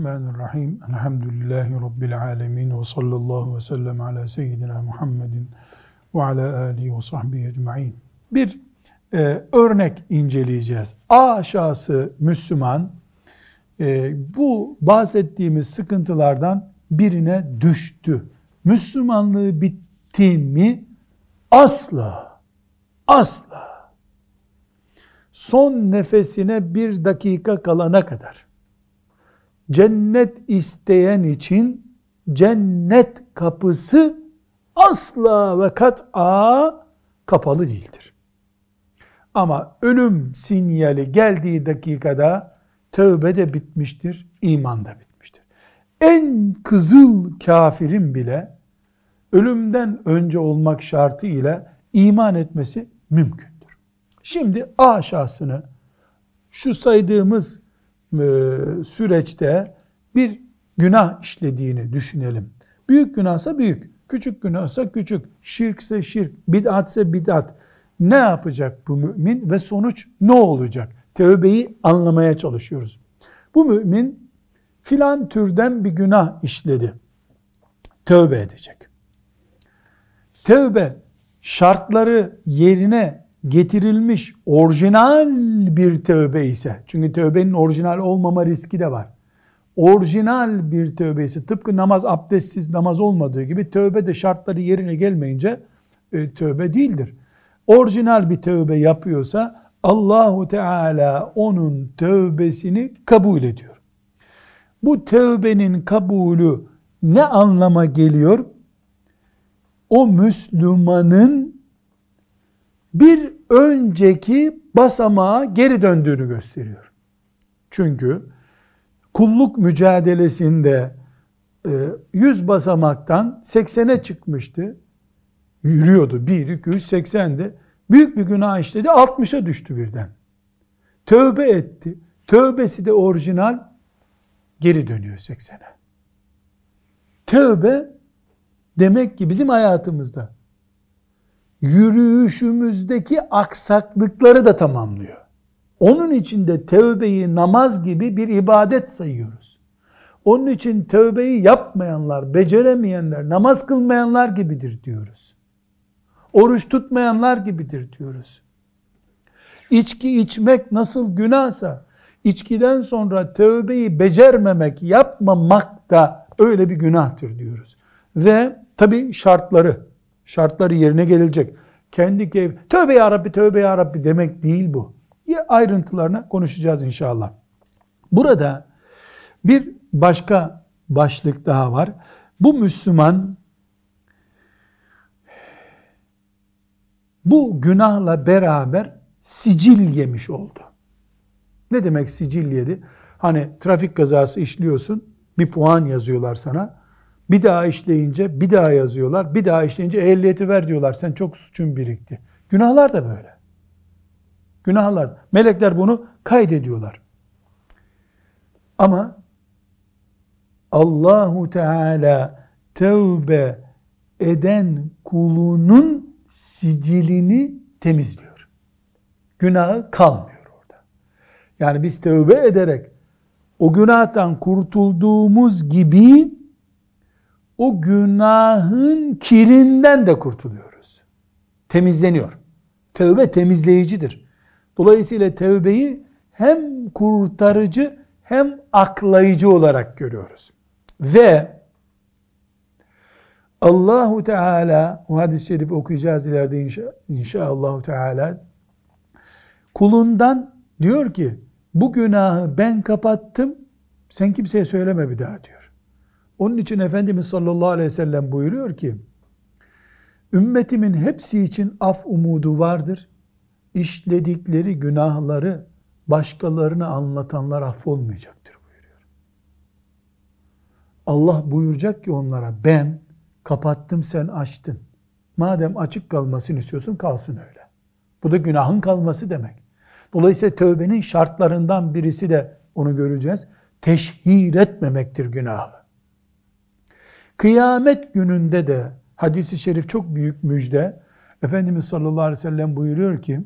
Bismillahirrahmanirrahim. Elhamdülillahi Rabbil alemin. Ve sallallahu ve sellem ala seyyidina Muhammedin ve ala alihi ve sahbihi ecma'in. Bir e, örnek inceleyeceğiz. A şahsı Müslüman e, bu bahsettiğimiz sıkıntılardan birine düştü. Müslümanlığı bitti mi? Asla. Asla. Son nefesine bir dakika kalana kadar cennet isteyen için cennet kapısı asla ve kat'a kapalı değildir. Ama ölüm sinyali geldiği dakikada tövbe de bitmiştir, iman da bitmiştir. En kızıl kafirin bile ölümden önce olmak şartı ile iman etmesi mümkündür. Şimdi A şahsını şu saydığımız süreçte bir günah işlediğini düşünelim. Büyük günahsa büyük, küçük günahsa küçük, şirkse şirk, bid'atse bid'at. Ne yapacak bu mümin ve sonuç ne olacak? Tevbeyi anlamaya çalışıyoruz. Bu mümin filan türden bir günah işledi. Tövbe edecek. Tövbe şartları yerine getirilmiş orijinal bir tövbe ise, çünkü tövbenin orijinal olmama riski de var. Orijinal bir tövbe ise, tıpkı namaz abdestsiz namaz olmadığı gibi tövbe de şartları yerine gelmeyince e, tövbe değildir. Orijinal bir tövbe yapıyorsa Allahu Teala onun tövbesini kabul ediyor. Bu tövbenin kabulü ne anlama geliyor? O Müslümanın bir önceki basamağa geri döndüğünü gösteriyor. Çünkü kulluk mücadelesinde 100 e, basamaktan 80'e çıkmıştı. Yürüyordu. 1, 2, 3, 80'de. Büyük bir günah işledi. 60'a düştü birden. Tövbe etti. Tövbesi de orijinal. Geri dönüyor 80'e. Tövbe demek ki bizim hayatımızda yürüyüşümüzdeki aksaklıkları da tamamlıyor. Onun için de tövbeyi namaz gibi bir ibadet sayıyoruz. Onun için tövbeyi yapmayanlar, beceremeyenler, namaz kılmayanlar gibidir diyoruz. Oruç tutmayanlar gibidir diyoruz. İçki içmek nasıl günahsa, içkiden sonra tövbeyi becermemek, yapmamak da öyle bir günahtır diyoruz. Ve tabi şartları, şartları yerine gelecek. Kendi keyif, tövbe ya Rabbi, tövbe ya Rabbi demek değil bu. Ya ayrıntılarına konuşacağız inşallah. Burada bir başka başlık daha var. Bu Müslüman bu günahla beraber sicil yemiş oldu. Ne demek sicil yedi? Hani trafik kazası işliyorsun, bir puan yazıyorlar sana. Bir daha işleyince bir daha yazıyorlar. Bir daha işleyince ehliyeti ver diyorlar. Sen çok suçun birikti. Günahlar da böyle. Günahlar. Melekler bunu kaydediyorlar. Ama Allahu Teala tevbe eden kulunun sicilini temizliyor. Günahı kalmıyor orada. Yani biz tevbe ederek o günahtan kurtulduğumuz gibi o günahın kirinden de kurtuluyoruz. Temizleniyor. Tevbe temizleyicidir. Dolayısıyla tevbeyi hem kurtarıcı hem aklayıcı olarak görüyoruz. Ve Allahu Teala o hadis-i şerifi okuyacağız ileride inşa, inşallah Teala kulundan diyor ki bu günahı ben kapattım sen kimseye söyleme bir daha diyor. Onun için Efendimiz sallallahu aleyhi ve sellem buyuruyor ki, ümmetimin hepsi için af umudu vardır. İşledikleri günahları başkalarına anlatanlar affolmayacaktır buyuruyor. Allah buyuracak ki onlara ben kapattım sen açtın. Madem açık kalmasını istiyorsun kalsın öyle. Bu da günahın kalması demek. Dolayısıyla tövbenin şartlarından birisi de onu göreceğiz. Teşhir etmemektir günahı. Kıyamet gününde de hadisi şerif çok büyük müjde. Efendimiz sallallahu aleyhi ve sellem buyuruyor ki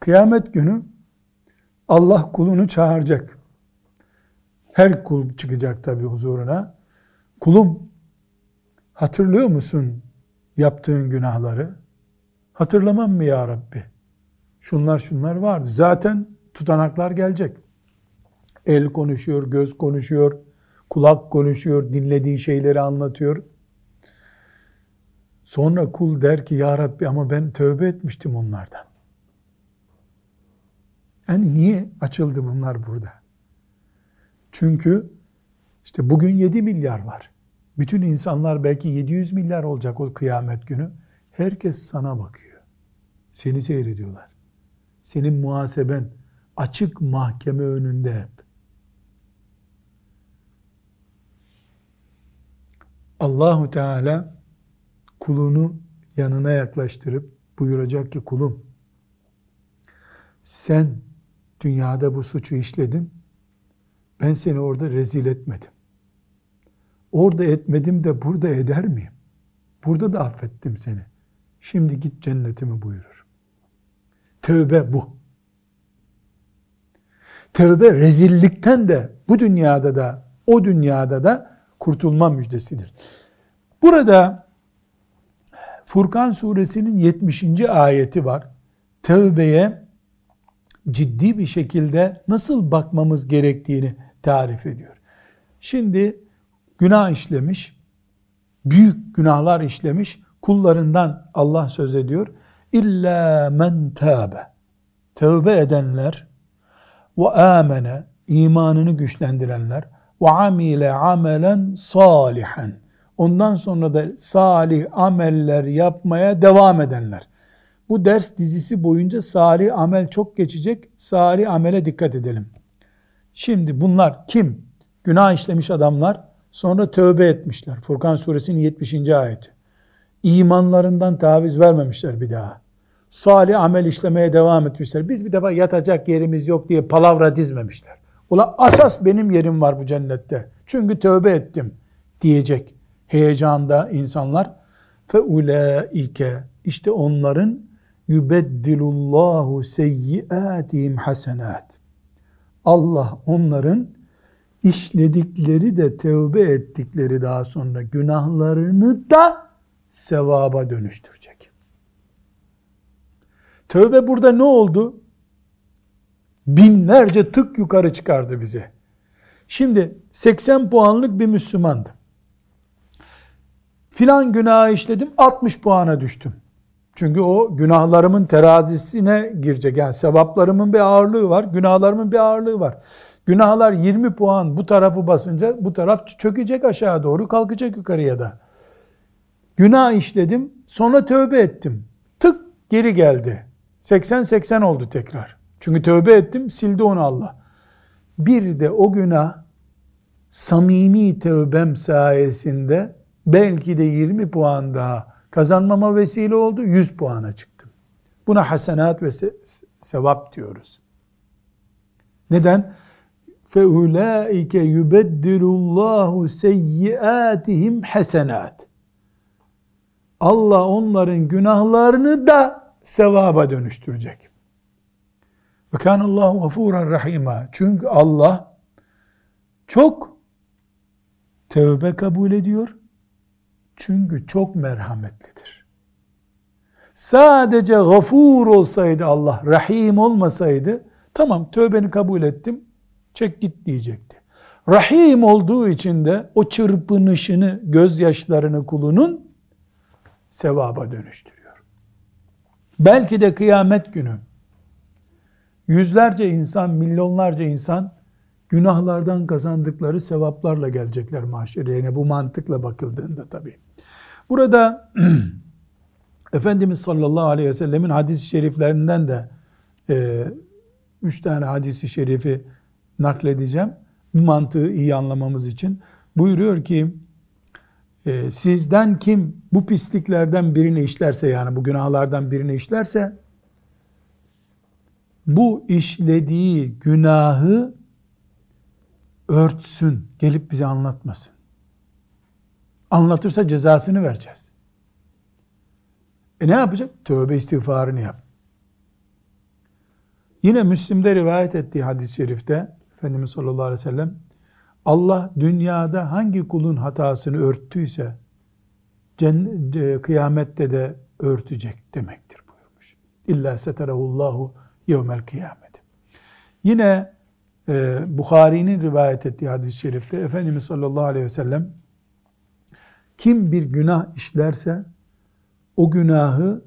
kıyamet günü Allah kulunu çağıracak. Her kul çıkacak tabi huzuruna. Kulum hatırlıyor musun yaptığın günahları? Hatırlamam mı ya Rabbi? Şunlar şunlar vardı. Zaten tutanaklar gelecek. El konuşuyor, göz konuşuyor, kulak konuşuyor, dinlediği şeyleri anlatıyor. Sonra kul der ki ya Rabbi ama ben tövbe etmiştim onlardan. Yani niye açıldı bunlar burada? Çünkü işte bugün 7 milyar var. Bütün insanlar belki 700 milyar olacak o kıyamet günü. Herkes sana bakıyor. Seni seyrediyorlar. Senin muhaseben açık mahkeme önünde hep. Allahu Teala kulunu yanına yaklaştırıp buyuracak ki kulum sen dünyada bu suçu işledin ben seni orada rezil etmedim. Orada etmedim de burada eder miyim? Burada da affettim seni. Şimdi git cennetimi buyurur. Tövbe bu. Tövbe rezillikten de bu dünyada da o dünyada da kurtulma müjdesidir. Burada Furkan suresinin 70. ayeti var. Tövbeye ciddi bir şekilde nasıl bakmamız gerektiğini tarif ediyor. Şimdi günah işlemiş, büyük günahlar işlemiş kullarından Allah söz ediyor. İlla men tâbe. Tövbe edenler ve amene imanını güçlendirenler ve amile amelen salihan. Ondan sonra da salih ameller yapmaya devam edenler. Bu ders dizisi boyunca salih amel çok geçecek. Salih amele dikkat edelim. Şimdi bunlar kim? Günah işlemiş adamlar sonra tövbe etmişler. Furkan suresinin 70. ayeti. İmanlarından taviz vermemişler bir daha. Salih amel işlemeye devam etmişler. Biz bir defa yatacak yerimiz yok diye palavra dizmemişler. Ula asas benim yerim var bu cennette. Çünkü tövbe ettim diyecek heyecanda insanlar. Fe ulaike işte onların yubeddilullahu seyyiatihim hasenat. Allah onların işledikleri de tövbe ettikleri daha sonra günahlarını da sevaba dönüştürecek. Tövbe burada ne oldu? Binlerce tık yukarı çıkardı bize. Şimdi 80 puanlık bir Müslümandı. Filan günah işledim 60 puana düştüm. Çünkü o günahlarımın terazisine girecek. Yani sevaplarımın bir ağırlığı var, günahlarımın bir ağırlığı var. Günahlar 20 puan bu tarafı basınca bu taraf çökecek aşağı doğru kalkacak yukarıya da. Günah işledim sonra tövbe ettim. Tık geri geldi. 80-80 oldu tekrar. Çünkü tövbe ettim sildi onu Allah. Bir de o günah samimi tövbem sayesinde belki de 20 puan daha kazanmama vesile oldu. 100 puana çıktım. Buna hasenat ve sevap diyoruz. Neden? فَاُولَٰئِكَ يُبَدِّلُ اللّٰهُ سَيِّئَاتِهِمْ hasenat. Allah onların günahlarını da sevaba dönüştürecek. Ve kânallâhu gafûran rahîmâ. Çünkü Allah çok tövbe kabul ediyor. Çünkü çok merhametlidir. Sadece gafur olsaydı Allah, rahim olmasaydı, tamam tövbeni kabul ettim, çek git diyecekti. Rahim olduğu için de o çırpınışını, gözyaşlarını kulunun sevaba dönüştürüyor. Belki de kıyamet günü yüzlerce insan, milyonlarca insan günahlardan kazandıkları sevaplarla gelecekler mahşere. Yani bu mantıkla bakıldığında tabii. Burada Efendimiz sallallahu aleyhi ve sellemin hadis-i şeriflerinden de e, üç tane hadisi şerifi nakledeceğim. Bu mantığı iyi anlamamız için. Buyuruyor ki e, sizden kim bu pisliklerden birini işlerse yani bu günahlardan birini işlerse bu işlediği günahı örtsün, gelip bize anlatmasın. Anlatırsa cezasını vereceğiz. E ne yapacak? Tövbe istiğfarını yap. Yine Müslim'de rivayet ettiği hadis-i şerifte Efendimiz sallallahu aleyhi ve sellem Allah dünyada hangi kulun hatasını örttüyse cennet, kıyamette de örtecek demektir buyurmuş. İlla seterehullahu yevmel kıyamet. Yine e, Bukhari'nin rivayet ettiği hadis-i şerifte Efendimiz sallallahu aleyhi ve sellem kim bir günah işlerse o günahı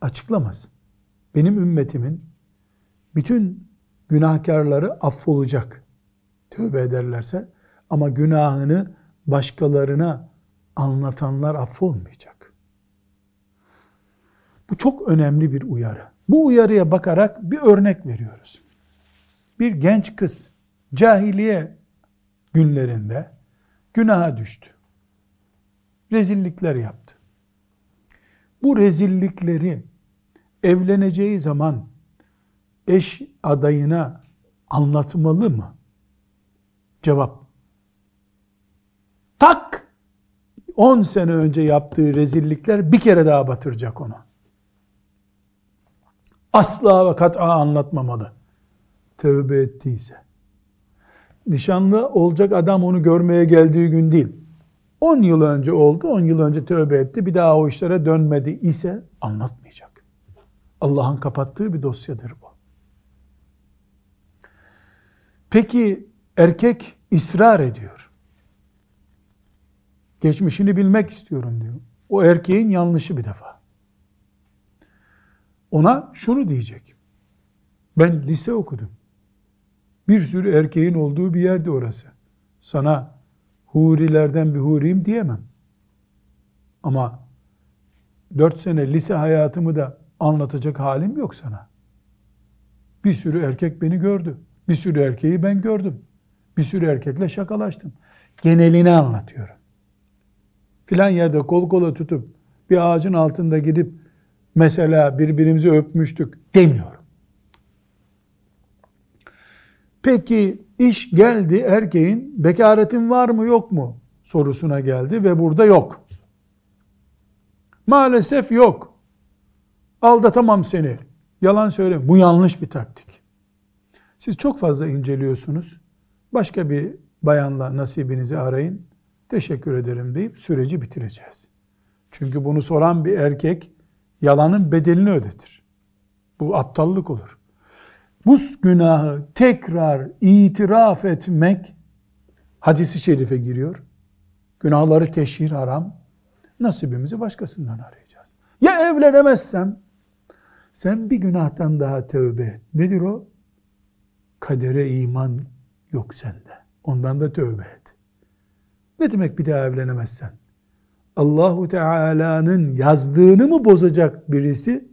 açıklamaz. Benim ümmetimin bütün günahkarları affolacak. Tövbe ederlerse ama günahını başkalarına anlatanlar affolmayacak. Bu çok önemli bir uyarı. Bu uyarıya bakarak bir örnek veriyoruz. Bir genç kız cahiliye günlerinde günaha düştü. Rezillikler yaptı. Bu rezillikleri evleneceği zaman eş adayına anlatmalı mı? Cevap. Tak 10 sene önce yaptığı rezillikler bir kere daha batıracak onu. Asla ve kat'a anlatmamalı. Tövbe ettiyse. Nişanlı olacak adam onu görmeye geldiği gün değil. 10 yıl önce oldu, 10 yıl önce tövbe etti, bir daha o işlere dönmedi ise anlatmayacak. Allah'ın kapattığı bir dosyadır bu. Peki erkek ısrar ediyor. Geçmişini bilmek istiyorum diyor. O erkeğin yanlışı bir defa. Ona şunu diyecek. Ben lise okudum. Bir sürü erkeğin olduğu bir yerde orası. Sana hurilerden bir huriyim diyemem. Ama dört sene lise hayatımı da anlatacak halim yok sana. Bir sürü erkek beni gördü. Bir sürü erkeği ben gördüm. Bir sürü erkekle şakalaştım. Genelini anlatıyorum. Filan yerde kol kola tutup bir ağacın altında gidip mesela birbirimizi öpmüştük demiyorum. Peki iş geldi erkeğin bekaretin var mı yok mu sorusuna geldi ve burada yok. Maalesef yok. Aldatamam seni. Yalan söyle. Bu yanlış bir taktik. Siz çok fazla inceliyorsunuz. Başka bir bayanla nasibinizi arayın. Teşekkür ederim deyip süreci bitireceğiz. Çünkü bunu soran bir erkek yalanın bedelini ödetir. Bu aptallık olur. Bu günahı tekrar itiraf etmek hadisi şerife giriyor. Günahları teşhir haram. Nasibimizi başkasından arayacağız. Ya evlenemezsem sen bir günahtan daha tövbe et. Nedir o? Kadere iman yok sende. Ondan da tövbe et. Ne demek bir daha evlenemezsen? Allahu Teala'nın yazdığını mı bozacak birisi,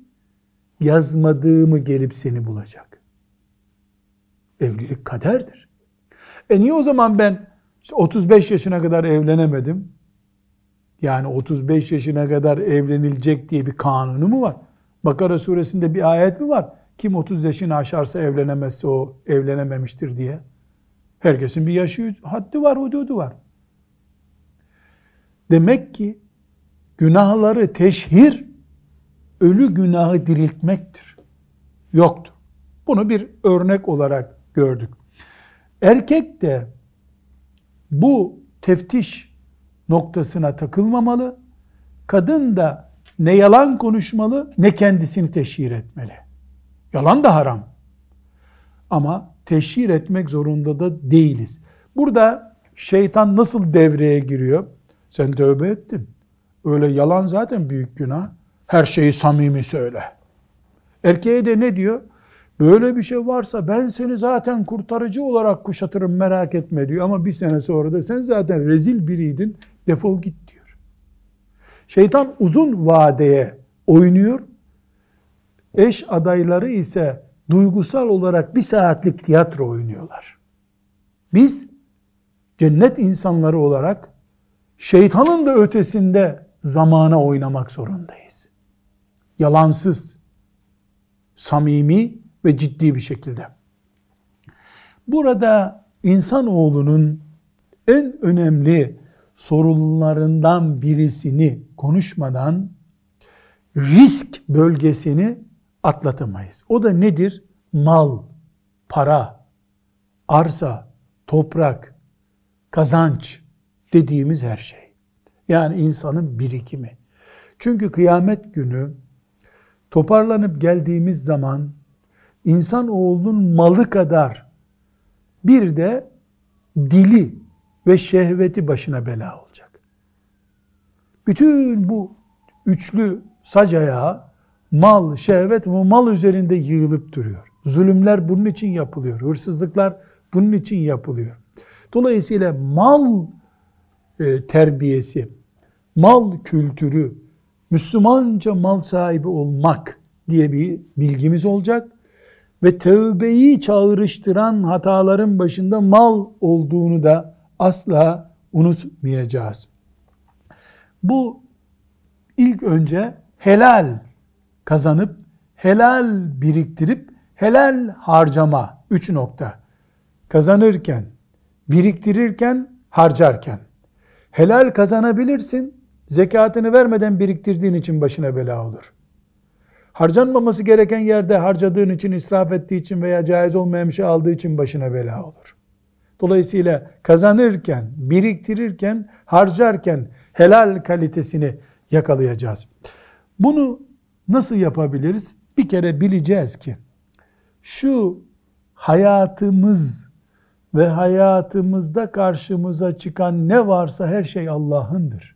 yazmadığımı gelip seni bulacak? Evlilik kaderdir. E niye o zaman ben işte 35 yaşına kadar evlenemedim? Yani 35 yaşına kadar evlenilecek diye bir kanunu mu var? Bakara suresinde bir ayet mi var? Kim 30 yaşını aşarsa evlenemezse o evlenememiştir diye. Herkesin bir yaşı haddi var, hududu var. Demek ki günahları teşhir ölü günahı diriltmektir. Yoktur. Bunu bir örnek olarak gördük. Erkek de bu teftiş noktasına takılmamalı. Kadın da ne yalan konuşmalı ne kendisini teşhir etmeli. Yalan da haram. Ama teşhir etmek zorunda da değiliz. Burada şeytan nasıl devreye giriyor? Sen tövbe ettin. Öyle yalan zaten büyük günah. Her şeyi samimi söyle. Erkeğe de ne diyor? Böyle bir şey varsa ben seni zaten kurtarıcı olarak kuşatırım merak etme diyor. Ama bir sene sonra da sen zaten rezil biriydin defol git diyor. Şeytan uzun vadeye oynuyor. Eş adayları ise duygusal olarak bir saatlik tiyatro oynuyorlar. Biz cennet insanları olarak şeytanın da ötesinde zamana oynamak zorundayız. Yalansız, samimi ve ciddi bir şekilde. Burada insanoğlunun en önemli sorunlarından birisini konuşmadan risk bölgesini atlatamayız. O da nedir? Mal, para, arsa, toprak, kazanç dediğimiz her şey. Yani insanın birikimi. Çünkü kıyamet günü toparlanıp geldiğimiz zaman insan oğlunun malı kadar bir de dili ve şehveti başına bela olacak. Bütün bu üçlü sac ayağı mal, şehvet ve mal üzerinde yığılıp duruyor. Zulümler bunun için yapılıyor. Hırsızlıklar bunun için yapılıyor. Dolayısıyla mal e, terbiyesi, mal kültürü, Müslümanca mal sahibi olmak diye bir bilgimiz olacak ve tövbeyi çağrıştıran hataların başında mal olduğunu da asla unutmayacağız. Bu ilk önce helal kazanıp helal biriktirip helal harcama üç nokta. Kazanırken, biriktirirken, harcarken. Helal kazanabilirsin, zekatını vermeden biriktirdiğin için başına bela olur. Harcanmaması gereken yerde harcadığın için, israf ettiği için veya caiz olmayan bir şey aldığı için başına bela olur. Dolayısıyla kazanırken, biriktirirken, harcarken helal kalitesini yakalayacağız. Bunu nasıl yapabiliriz? Bir kere bileceğiz ki şu hayatımız ve hayatımızda karşımıza çıkan ne varsa her şey Allah'ındır.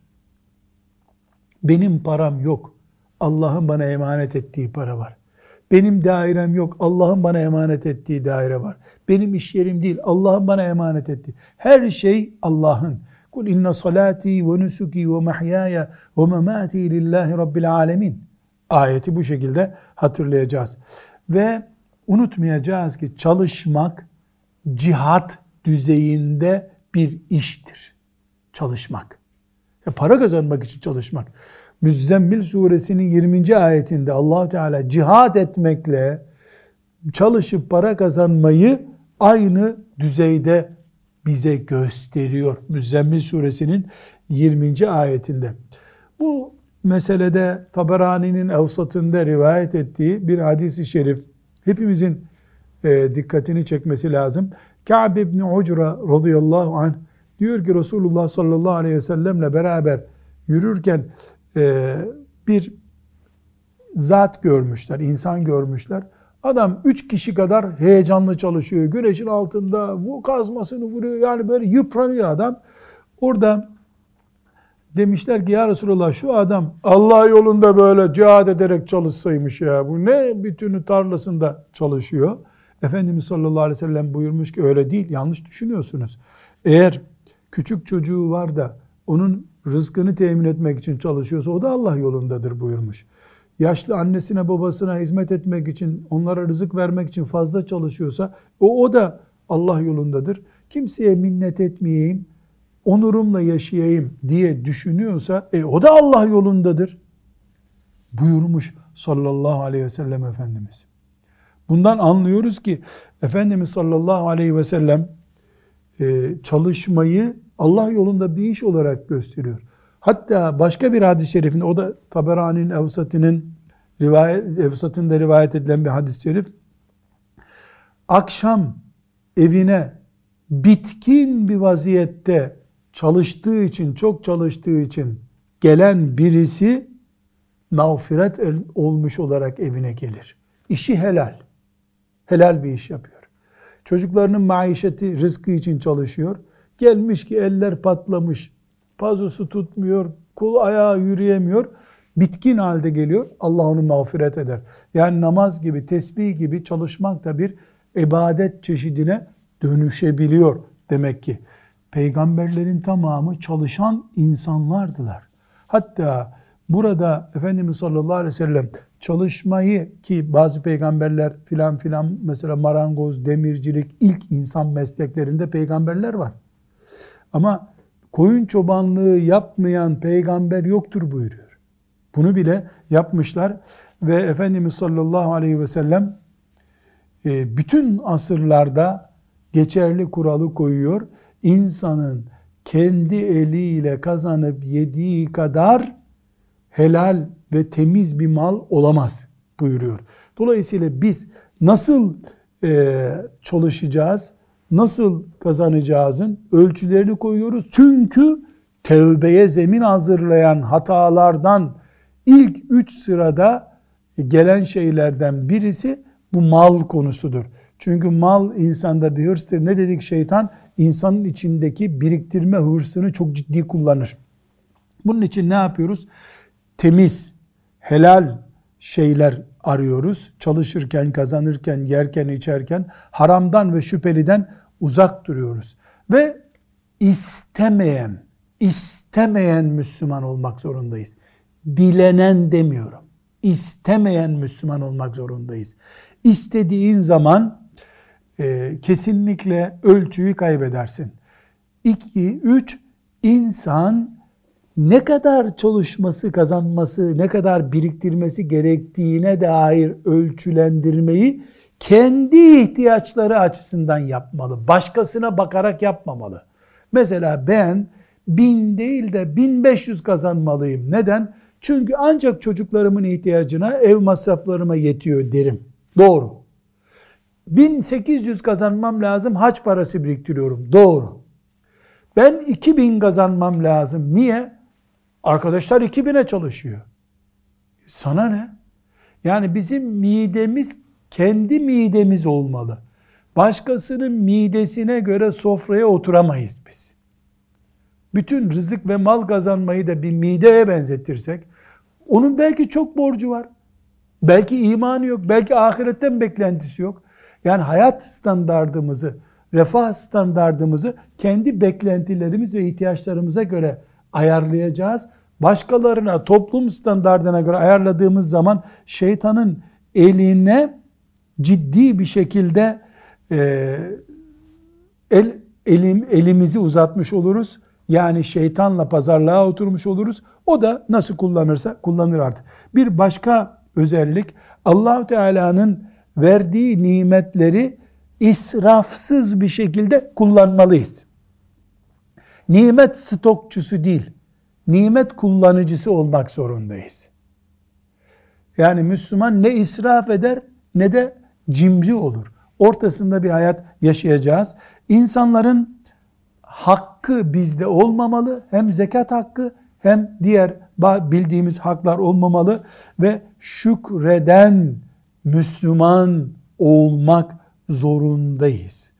Benim param yok. Allah'ın bana emanet ettiği para var. Benim dairem yok. Allah'ın bana emanet ettiği daire var. Benim iş yerim değil. Allah'ın bana emanet ettiği. Her şey Allah'ın. Kul inne salati ve nusuki ve mahyaya ve memati lillahi rabbil alemin. Ayeti bu şekilde hatırlayacağız. Ve unutmayacağız ki çalışmak cihat düzeyinde bir iştir. Çalışmak. Ya para kazanmak için çalışmak. Müzzemmil suresinin 20. ayetinde allah Teala cihad etmekle çalışıp para kazanmayı aynı düzeyde bize gösteriyor. Müzzemmil suresinin 20. ayetinde. Bu meselede Taberani'nin evsatında rivayet ettiği bir hadisi şerif hepimizin e, dikkatini çekmesi lazım. Ka'b ibn Ucra radıyallahu anh diyor ki Resulullah sallallahu aleyhi ve sellemle beraber yürürken e, bir zat görmüşler, insan görmüşler. Adam üç kişi kadar heyecanlı çalışıyor. Güneşin altında bu kazmasını vuruyor. Yani böyle yıpranıyor adam. Orada demişler ki ya Resulallah şu adam Allah yolunda böyle cihad ederek çalışsaymış ya. Bu ne bütünü tarlasında çalışıyor. Efendimiz sallallahu aleyhi ve sellem buyurmuş ki öyle değil. Yanlış düşünüyorsunuz. Eğer küçük çocuğu var da onun rızkını temin etmek için çalışıyorsa o da Allah yolundadır buyurmuş. Yaşlı annesine babasına hizmet etmek için, onlara rızık vermek için fazla çalışıyorsa o, o da Allah yolundadır. Kimseye minnet etmeyeyim, onurumla yaşayayım diye düşünüyorsa e, o da Allah yolundadır. Buyurmuş sallallahu aleyhi ve sellem Efendimiz. Bundan anlıyoruz ki Efendimiz sallallahu aleyhi ve sellem e, çalışmayı Allah yolunda bir iş olarak gösteriyor. Hatta başka bir hadis-i şerifinde o da Taberani'nin Evsat'ının rivayet, Evsat'ında rivayet edilen bir hadis-i şerif. Akşam evine bitkin bir vaziyette çalıştığı için, çok çalıştığı için gelen birisi mağfiret olmuş olarak evine gelir. İşi helal. Helal bir iş yapıyor. Çocuklarının maişeti, rızkı için çalışıyor. Gelmiş ki eller patlamış, pazusu tutmuyor, kul ayağı yürüyemiyor. Bitkin halde geliyor. Allah onu mağfiret eder. Yani namaz gibi, tesbih gibi çalışmak da bir ibadet çeşidine dönüşebiliyor demek ki. Peygamberlerin tamamı çalışan insanlardılar. Hatta burada Efendimiz sallallahu aleyhi ve sellem çalışmayı ki bazı peygamberler filan filan mesela marangoz, demircilik ilk insan mesleklerinde peygamberler var. Ama koyun çobanlığı yapmayan peygamber yoktur buyuruyor. Bunu bile yapmışlar ve Efendimiz sallallahu aleyhi ve sellem e, bütün asırlarda geçerli kuralı koyuyor. İnsanın kendi eliyle kazanıp yediği kadar helal ve temiz bir mal olamaz buyuruyor. Dolayısıyla biz nasıl e, çalışacağız? nasıl kazanacağızın ölçülerini koyuyoruz. Çünkü tevbeye zemin hazırlayan hatalardan ilk üç sırada gelen şeylerden birisi bu mal konusudur. Çünkü mal insanda bir hırstır. Ne dedik şeytan? İnsanın içindeki biriktirme hırsını çok ciddi kullanır. Bunun için ne yapıyoruz? Temiz, helal şeyler arıyoruz. Çalışırken, kazanırken, yerken, içerken haramdan ve şüpheliden uzak duruyoruz. Ve istemeyen, istemeyen Müslüman olmak zorundayız. Dilenen demiyorum. İstemeyen Müslüman olmak zorundayız. İstediğin zaman e, kesinlikle ölçüyü kaybedersin. İki, üç, insan ne kadar çalışması, kazanması, ne kadar biriktirmesi gerektiğine dair ölçülendirmeyi kendi ihtiyaçları açısından yapmalı. Başkasına bakarak yapmamalı. Mesela ben bin değil de bin beş yüz kazanmalıyım. Neden? Çünkü ancak çocuklarımın ihtiyacına ev masraflarıma yetiyor derim. Doğru. 1800 kazanmam lazım, haç parası biriktiriyorum. Doğru. Ben 2000 kazanmam lazım. Niye? Arkadaşlar 2000'e çalışıyor. Sana ne? Yani bizim midemiz kendi midemiz olmalı. Başkasının midesine göre sofraya oturamayız biz. Bütün rızık ve mal kazanmayı da bir mideye benzetirsek, onun belki çok borcu var. Belki imanı yok, belki ahiretten beklentisi yok. Yani hayat standardımızı, refah standardımızı kendi beklentilerimiz ve ihtiyaçlarımıza göre ayarlayacağız. Başkalarına toplum standardına göre ayarladığımız zaman şeytanın eline ciddi bir şekilde e, el, elim, elimizi uzatmış oluruz. Yani şeytanla pazarlığa oturmuş oluruz. O da nasıl kullanırsa kullanır artık. Bir başka özellik Allahu Teala'nın verdiği nimetleri israfsız bir şekilde kullanmalıyız. Nimet stokçusu değil, nimet kullanıcısı olmak zorundayız. Yani Müslüman ne israf eder ne de cimri olur. Ortasında bir hayat yaşayacağız. İnsanların hakkı bizde olmamalı. Hem zekat hakkı hem diğer bildiğimiz haklar olmamalı ve şükreden Müslüman olmak zorundayız.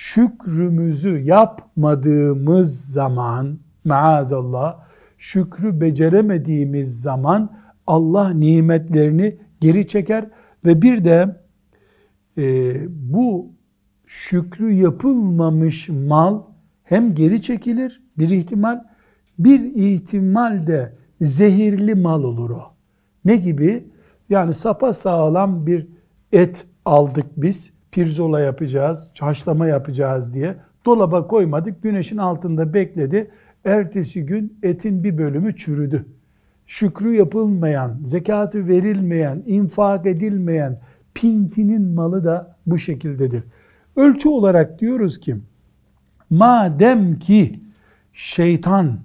Şükrümüzü yapmadığımız zaman maazallah şükrü beceremediğimiz zaman Allah nimetlerini geri çeker ve bir de e, bu şükrü yapılmamış mal hem geri çekilir bir ihtimal bir ihtimal de zehirli mal olur o. Ne gibi? Yani sapa sağlam bir et aldık biz. Pirzola yapacağız, haşlama yapacağız diye. Dolaba koymadık. Güneşin altında bekledi. Ertesi gün etin bir bölümü çürüdü. Şükrü yapılmayan, zekatı verilmeyen, infak edilmeyen pintinin malı da bu şekildedir. Ölçü olarak diyoruz ki madem ki şeytan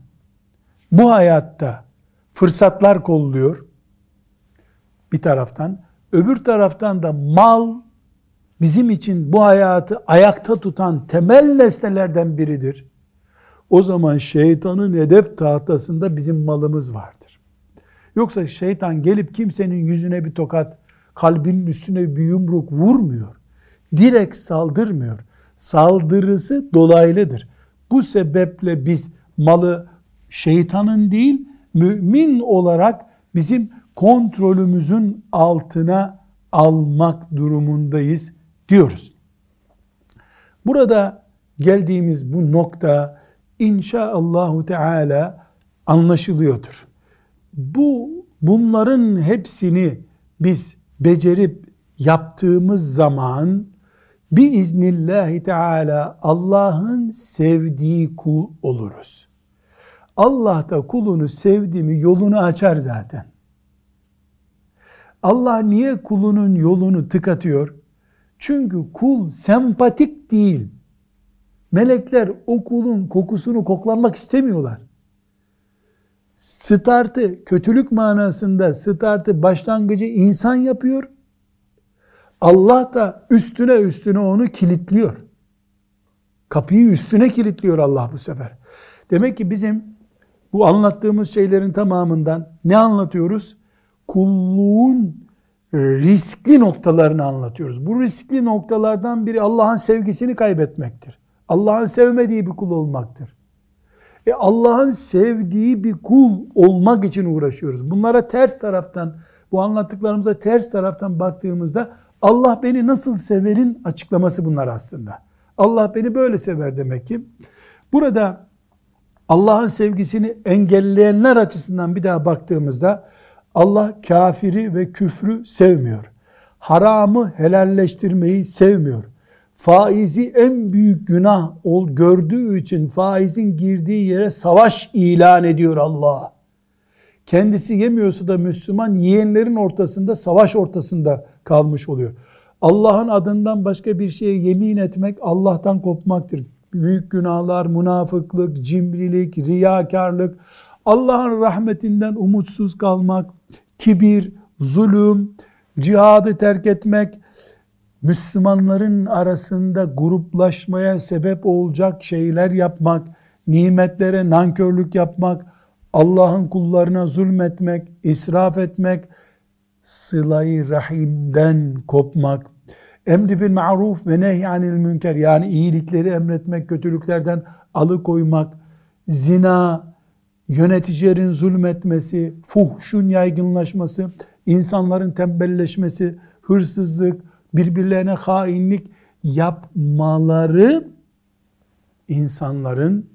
bu hayatta fırsatlar kolluyor bir taraftan, öbür taraftan da mal bizim için bu hayatı ayakta tutan temel nesnelerden biridir. O zaman şeytanın hedef tahtasında bizim malımız vardır. Yoksa şeytan gelip kimsenin yüzüne bir tokat, kalbinin üstüne bir yumruk vurmuyor. Direkt saldırmıyor. Saldırısı dolaylıdır. Bu sebeple biz malı şeytanın değil, mümin olarak bizim kontrolümüzün altına almak durumundayız diyoruz. Burada geldiğimiz bu nokta inşaallahu teala anlaşılıyordur. Bu bunların hepsini biz becerip yaptığımız zaman biiznillahi teala Allah'ın sevdiği kul oluruz. Allah da kulunu sevdi mi yolunu açar zaten. Allah niye kulunun yolunu tıkatıyor? Çünkü kul sempatik değil. Melekler o kulun kokusunu koklanmak istemiyorlar. Startı kötülük manasında startı başlangıcı insan yapıyor. Allah da üstüne üstüne onu kilitliyor. Kapıyı üstüne kilitliyor Allah bu sefer. Demek ki bizim bu anlattığımız şeylerin tamamından ne anlatıyoruz? Kulluğun riskli noktalarını anlatıyoruz. Bu riskli noktalardan biri Allah'ın sevgisini kaybetmektir. Allah'ın sevmediği bir kul olmaktır. E Allah'ın sevdiği bir kul olmak için uğraşıyoruz. Bunlara ters taraftan, bu anlattıklarımıza ters taraftan baktığımızda Allah beni nasıl severin açıklaması bunlar aslında. Allah beni böyle sever demek ki. Burada Allah'ın sevgisini engelleyenler açısından bir daha baktığımızda Allah kafiri ve küfrü sevmiyor. Haramı helalleştirmeyi sevmiyor. Faizi en büyük günah ol gördüğü için faizin girdiği yere savaş ilan ediyor Allah. Kendisi yemiyorsa da Müslüman yiyenlerin ortasında savaş ortasında kalmış oluyor. Allah'ın adından başka bir şeye yemin etmek Allah'tan kopmaktır. Büyük günahlar, münafıklık, cimrilik, riyakarlık, Allah'ın rahmetinden umutsuz kalmak, kibir, zulüm, cihadı terk etmek, Müslümanların arasında gruplaşmaya sebep olacak şeyler yapmak, nimetlere nankörlük yapmak, Allah'ın kullarına zulmetmek, israf etmek, sılayı rahimden kopmak, emri bil ma'ruf ve nehyanil münker yani iyilikleri emretmek, kötülüklerden alıkoymak, zina, yöneticilerin zulmetmesi, fuhşun yaygınlaşması, insanların tembelleşmesi, hırsızlık, birbirlerine hainlik yapmaları insanların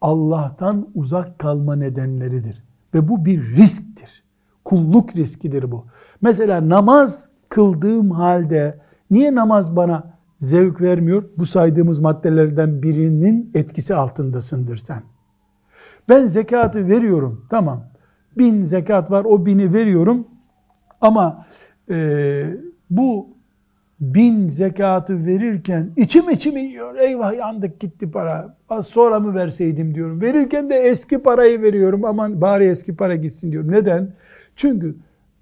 Allah'tan uzak kalma nedenleridir. Ve bu bir risktir. Kulluk riskidir bu. Mesela namaz kıldığım halde niye namaz bana zevk vermiyor? Bu saydığımız maddelerden birinin etkisi altındasındır sen. Ben zekatı veriyorum. Tamam. Bin zekat var. O bini veriyorum. Ama e, bu bin zekatı verirken içim içim yiyor. Eyvah yandık gitti para. Az sonra mı verseydim diyorum. Verirken de eski parayı veriyorum. Aman bari eski para gitsin diyorum. Neden? Çünkü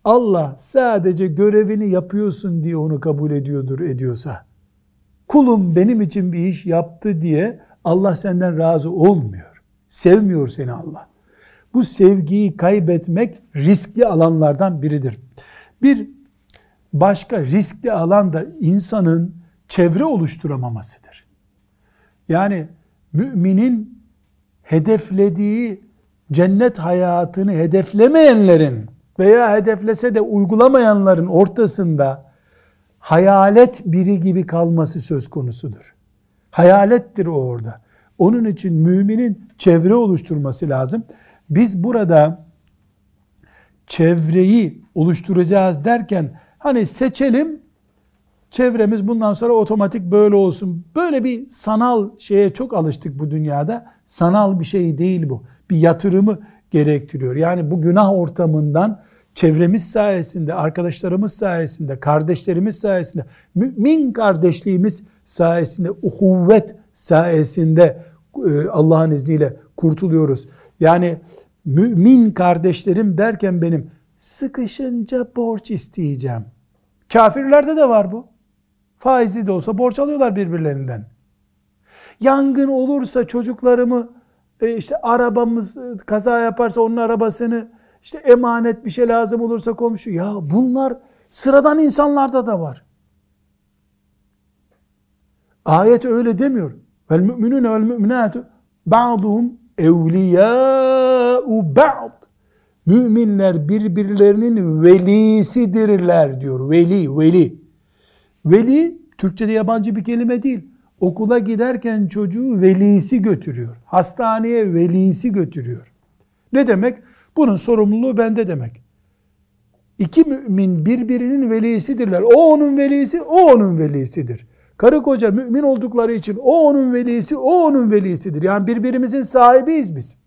Allah sadece görevini yapıyorsun diye onu kabul ediyordur ediyorsa. Kulum benim için bir iş yaptı diye Allah senden razı olmuyor. Sevmiyor seni Allah. Bu sevgiyi kaybetmek riskli alanlardan biridir. Bir başka riskli alan da insanın çevre oluşturamamasıdır. Yani müminin hedeflediği cennet hayatını hedeflemeyenlerin veya hedeflese de uygulamayanların ortasında hayalet biri gibi kalması söz konusudur. Hayalettir o orada. Onun için müminin çevre oluşturması lazım. Biz burada çevreyi oluşturacağız derken hani seçelim çevremiz bundan sonra otomatik böyle olsun. Böyle bir sanal şeye çok alıştık bu dünyada. Sanal bir şey değil bu. Bir yatırımı gerektiriyor. Yani bu günah ortamından çevremiz sayesinde, arkadaşlarımız sayesinde, kardeşlerimiz sayesinde, mümin kardeşliğimiz sayesinde, uhuvvet sayesinde e, Allah'ın izniyle kurtuluyoruz. Yani mümin kardeşlerim derken benim sıkışınca borç isteyeceğim. Kafirlerde de var bu. Faizli de olsa borç alıyorlar birbirlerinden. Yangın olursa çocuklarımı e, işte arabamız e, kaza yaparsa onun arabasını işte emanet bir şey lazım olursa komşu. Ya bunlar sıradan insanlarda da var. Ayet öyle demiyor. Vel müminune vel müminatu ba'duhum evliyâ'u ba'd. Müminler birbirlerinin velisidirler diyor. Veli, veli. Veli Türkçe'de yabancı bir kelime değil. Okula giderken çocuğu velisi götürüyor. Hastaneye velisi götürüyor. Ne demek? Bunun sorumluluğu bende demek. İki mümin birbirinin velisidirler. O onun velisi, o onun velisidir. Karı koca mümin oldukları için o onun velisi, o onun velisidir. Yani birbirimizin sahibiyiz biz.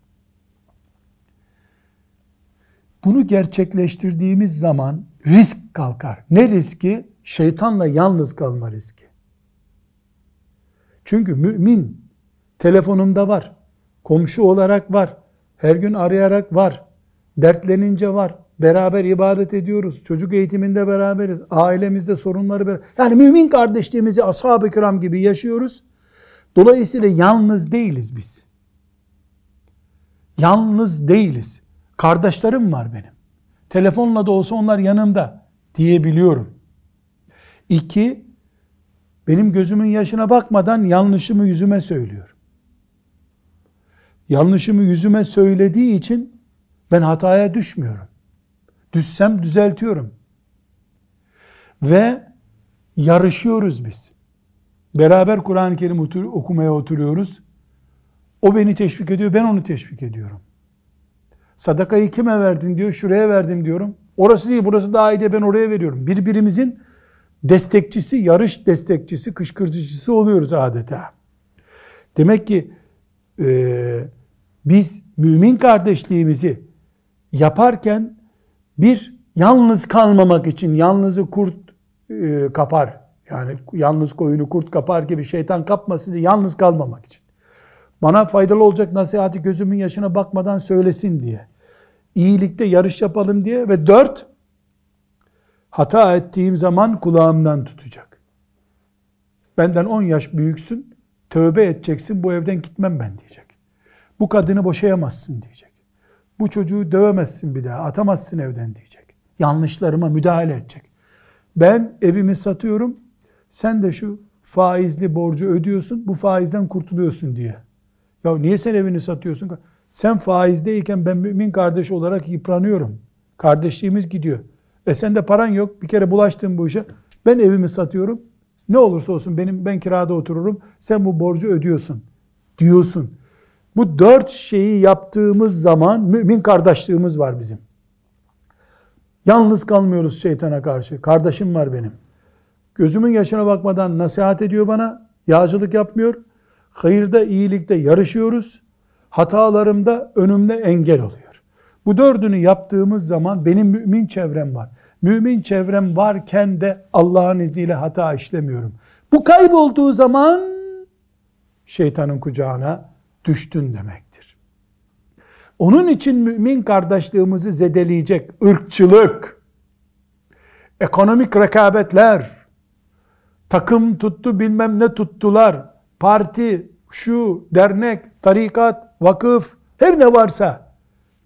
Bunu gerçekleştirdiğimiz zaman risk kalkar. Ne riski? Şeytanla yalnız kalma riski. Çünkü mümin telefonumda var, komşu olarak var, her gün arayarak var, dertlenince var, beraber ibadet ediyoruz, çocuk eğitiminde beraberiz, ailemizde sorunları beraber. Yani mümin kardeşliğimizi ashab-ı kiram gibi yaşıyoruz. Dolayısıyla yalnız değiliz biz. Yalnız değiliz. Kardeşlerim var benim. Telefonla da olsa onlar yanımda diyebiliyorum. İki, benim gözümün yaşına bakmadan yanlışımı yüzüme söylüyor. Yanlışımı yüzüme söylediği için ben hataya düşmüyorum. Düşsem düzeltiyorum. Ve yarışıyoruz biz. Beraber Kur'an-ı Kerim otur, okumaya oturuyoruz. O beni teşvik ediyor, ben onu teşvik ediyorum. Sadakayı kime verdin diyor, şuraya verdim diyorum. Orası değil, burası daha iyi de ben oraya veriyorum. Birbirimizin destekçisi, yarış destekçisi, kışkırtıcısı oluyoruz adeta. Demek ki e, biz mümin kardeşliğimizi yaparken bir yalnız kalmamak için yalnızı kurt e, kapar. Yani yalnız koyunu kurt kapar gibi şeytan kapmasın diye yalnız kalmamak için. Bana faydalı olacak nasihati gözümün yaşına bakmadan söylesin diye. İyilikte yarış yapalım diye ve dört, hata ettiğim zaman kulağımdan tutacak. Benden on yaş büyüksün, tövbe edeceksin, bu evden gitmem ben diyecek. Bu kadını boşayamazsın diyecek. Bu çocuğu dövemezsin bir daha, atamazsın evden diyecek. Yanlışlarıma müdahale edecek. Ben evimi satıyorum, sen de şu faizli borcu ödüyorsun, bu faizden kurtuluyorsun diye. Ya niye sen evini satıyorsun? Sen faizdeyken ben mümin kardeş olarak yıpranıyorum. Kardeşliğimiz gidiyor. E sen de paran yok. Bir kere bulaştın bu işe. Ben evimi satıyorum. Ne olursa olsun benim ben kirada otururum. Sen bu borcu ödüyorsun. Diyorsun. Bu dört şeyi yaptığımız zaman mümin kardeşliğimiz var bizim. Yalnız kalmıyoruz şeytana karşı. Kardeşim var benim. Gözümün yaşına bakmadan nasihat ediyor bana. Yağcılık yapmıyor. Hayırda, iyilikte yarışıyoruz. Hatalarımda önümde engel oluyor. Bu dördünü yaptığımız zaman benim mümin çevrem var. Mümin çevrem varken de Allah'ın izniyle hata işlemiyorum. Bu kaybolduğu zaman şeytanın kucağına düştün demektir. Onun için mümin kardeşliğimizi zedeleyecek ırkçılık, ekonomik rekabetler, takım tuttu bilmem ne tuttular, parti, şu, dernek, tarikat, vakıf, her ne varsa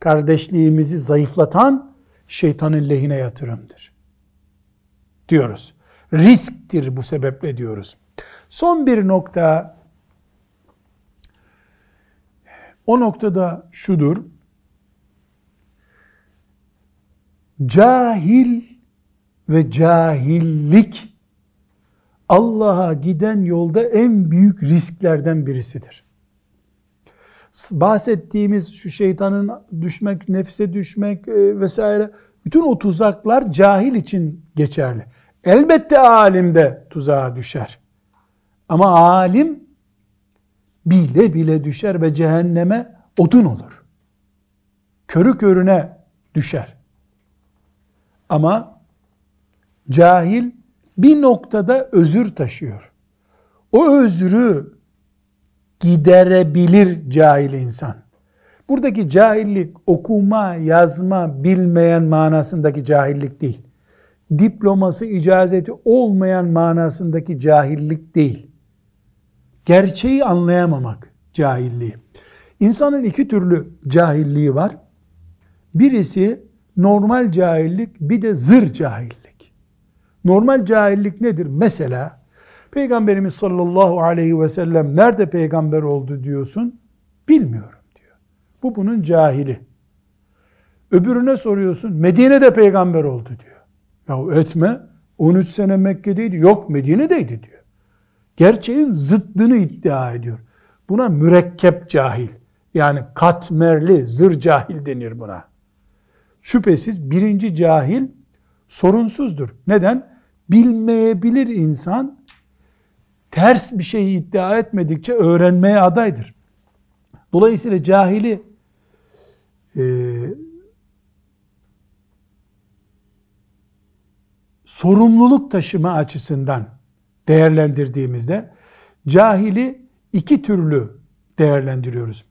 kardeşliğimizi zayıflatan şeytanın lehine yatırımdır. Diyoruz. Risktir bu sebeple diyoruz. Son bir nokta o noktada şudur. Cahil ve cahillik Allah'a giden yolda en büyük risklerden birisidir. Bahsettiğimiz şu şeytanın düşmek, nefse düşmek e, vesaire bütün o tuzaklar cahil için geçerli. Elbette alim de tuzağa düşer. Ama alim bile bile düşer ve cehenneme odun olur. Körü körüne düşer. Ama cahil bir noktada özür taşıyor. O özrü giderebilir cahil insan. Buradaki cahillik okuma, yazma, bilmeyen manasındaki cahillik değil. Diploması, icazeti olmayan manasındaki cahillik değil. Gerçeği anlayamamak cahilliği. İnsanın iki türlü cahilliği var. Birisi normal cahillik, bir de zır cahillik. Normal cahillik nedir? Mesela Peygamberimiz sallallahu aleyhi ve sellem nerede peygamber oldu diyorsun? Bilmiyorum diyor. Bu bunun cahili. Öbürüne soruyorsun Medine'de peygamber oldu diyor. Ya etme 13 sene Mekke'deydi. Yok Medine'deydi diyor. Gerçeğin zıttını iddia ediyor. Buna mürekkep cahil. Yani katmerli, zır cahil denir buna. Şüphesiz birinci cahil sorunsuzdur. Neden? bilmeyebilir insan ters bir şeyi iddia etmedikçe öğrenmeye adaydır. Dolayısıyla cahili e, sorumluluk taşıma açısından değerlendirdiğimizde cahili iki türlü değerlendiriyoruz.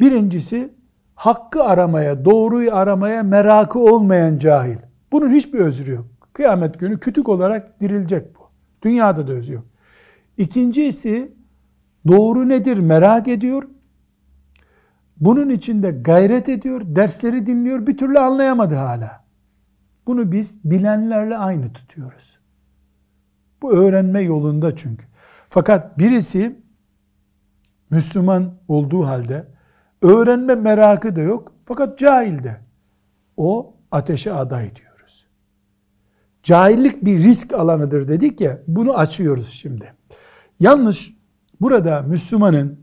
Birincisi hakkı aramaya, doğruyu aramaya merakı olmayan cahil. Bunun hiçbir özrü yok. Kıyamet günü kütük olarak dirilecek bu. Dünyada da özü yok. İkincisi Doğru nedir merak ediyor. Bunun içinde gayret ediyor, dersleri dinliyor, bir türlü anlayamadı hala. Bunu biz bilenlerle aynı tutuyoruz. Bu öğrenme yolunda çünkü. Fakat birisi Müslüman olduğu halde öğrenme merakı da yok fakat cahil de. O ateşe aday diyoruz. Cahillik bir risk alanıdır dedik ya bunu açıyoruz şimdi. Yanlış burada Müslümanın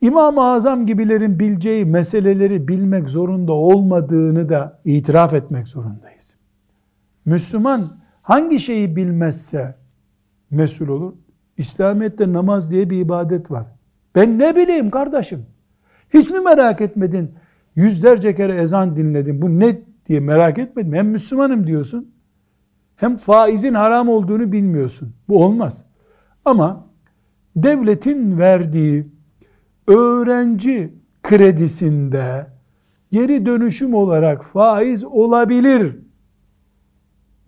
İmam-ı Azam gibilerin bileceği meseleleri bilmek zorunda olmadığını da itiraf etmek zorundayız. Müslüman hangi şeyi bilmezse mesul olur? İslamiyet'te namaz diye bir ibadet var. Ben ne bileyim kardeşim? Hiç mi merak etmedin? Yüzlerce kere ezan dinledin. Bu ne diye merak etmedim. Hem Müslümanım diyorsun. Hem faizin haram olduğunu bilmiyorsun. Bu olmaz. Ama devletin verdiği öğrenci kredisinde geri dönüşüm olarak faiz olabilir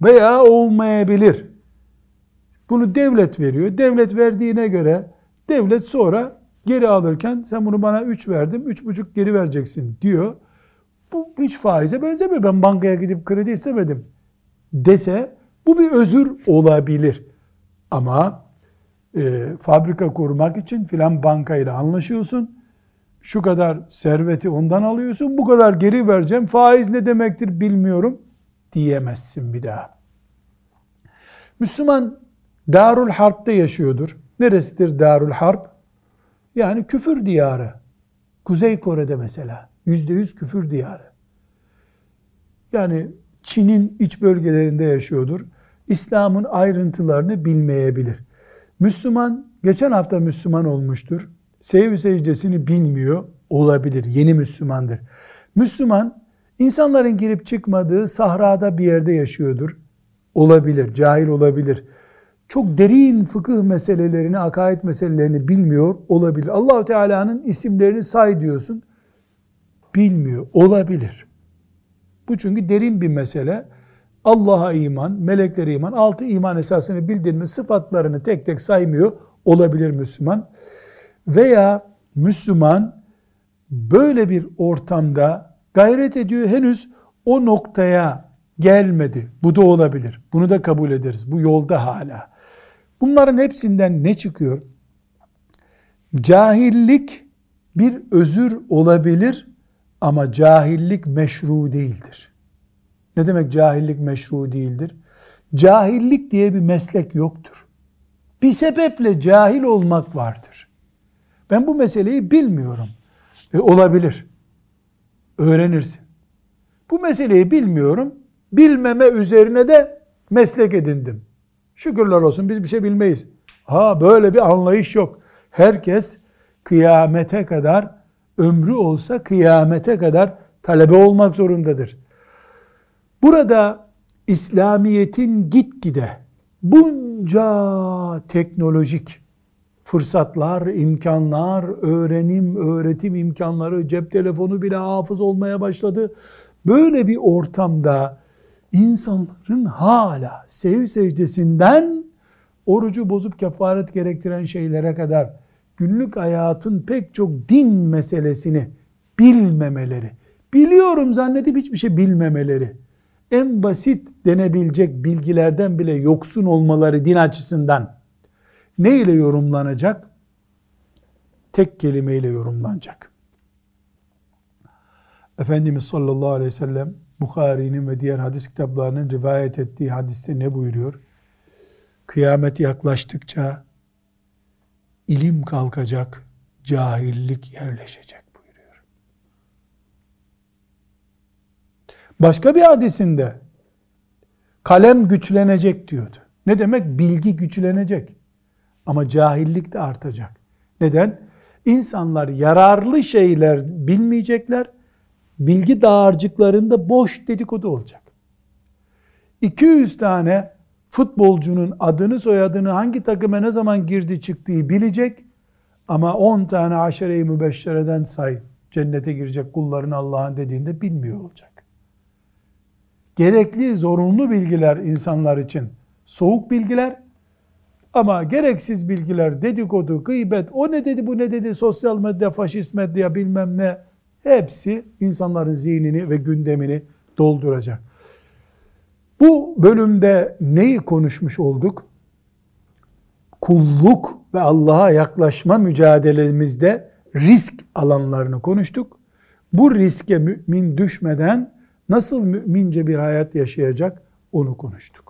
veya olmayabilir. Bunu devlet veriyor. Devlet verdiğine göre devlet sonra geri alırken sen bunu bana 3 verdim, 3,5 geri vereceksin diyor. Bu hiç faize benzemiyor. Ben bankaya gidip kredi istemedim dese bu bir özür olabilir. Ama e, fabrika kurmak için filan bankayla anlaşıyorsun. Şu kadar serveti ondan alıyorsun. Bu kadar geri vereceğim. Faiz ne demektir bilmiyorum diyemezsin bir daha. Müslüman Darul Harp'te yaşıyordur. Neresidir Darul Harp? Yani küfür diyarı. Kuzey Kore'de mesela. Yüzde yüz küfür diyarı. Yani Çin'in iç bölgelerinde yaşıyordur. İslam'ın ayrıntılarını bilmeyebilir. Müslüman, geçen hafta Müslüman olmuştur. Sevgi secdesini bilmiyor olabilir. Yeni Müslümandır. Müslüman, insanların girip çıkmadığı sahrada bir yerde yaşıyordur. Olabilir, cahil olabilir. Çok derin fıkıh meselelerini, akaid meselelerini bilmiyor olabilir. Allahu Teala'nın isimlerini say diyorsun. Bilmiyor olabilir. Bu çünkü derin bir mesele. Allah'a iman, meleklere iman, altı iman esasını bildirme sıfatlarını tek tek saymıyor olabilir Müslüman. Veya Müslüman böyle bir ortamda gayret ediyor henüz o noktaya gelmedi. Bu da olabilir. Bunu da kabul ederiz. Bu yolda hala. Bunların hepsinden ne çıkıyor? Cahillik bir özür olabilir ama cahillik meşru değildir. Ne demek cahillik meşru değildir? Cahillik diye bir meslek yoktur. Bir sebeple cahil olmak vardır. Ben bu meseleyi bilmiyorum. E, olabilir. Öğrenirsin. Bu meseleyi bilmiyorum. Bilmeme üzerine de meslek edindim. Şükürler olsun biz bir şey bilmeyiz. Ha böyle bir anlayış yok. Herkes kıyamete kadar ömrü olsa kıyamete kadar talebe olmak zorundadır. Burada İslamiyet'in gitgide bunca teknolojik fırsatlar, imkanlar, öğrenim, öğretim imkanları, cep telefonu bile hafız olmaya başladı. Böyle bir ortamda insanların hala sev secdesinden orucu bozup kefaret gerektiren şeylere kadar günlük hayatın pek çok din meselesini bilmemeleri, biliyorum zannedip hiçbir şey bilmemeleri, en basit denebilecek bilgilerden bile yoksun olmaları din açısından ne ile yorumlanacak? Tek kelimeyle yorumlanacak. Efendimiz sallallahu aleyhi ve sellem Bukhari'nin ve diğer hadis kitaplarının rivayet ettiği hadiste ne buyuruyor? Kıyamet yaklaştıkça ilim kalkacak, cahillik yerleşecek buyuruyor. Başka bir hadisinde kalem güçlenecek diyordu. Ne demek? Bilgi güçlenecek. Ama cahillik de artacak. Neden? İnsanlar yararlı şeyler bilmeyecekler, bilgi dağarcıklarında boş dedikodu olacak. 200 tane futbolcunun adını soyadını hangi takıma ne zaman girdi çıktığı bilecek ama 10 tane aşere-i mübeşşereden say cennete girecek kulların Allah'ın dediğinde bilmiyor olacak. Gerekli zorunlu bilgiler insanlar için soğuk bilgiler Ama gereksiz bilgiler, dedikodu, gıybet, o ne dedi bu ne dedi, sosyal medya, faşist medya bilmem ne hepsi insanların zihnini ve gündemini dolduracak. Bu bölümde neyi konuşmuş olduk? Kulluk ve Allah'a yaklaşma mücadelemizde risk alanlarını konuştuk. Bu riske mümin düşmeden nasıl mümince bir hayat yaşayacak onu konuştuk.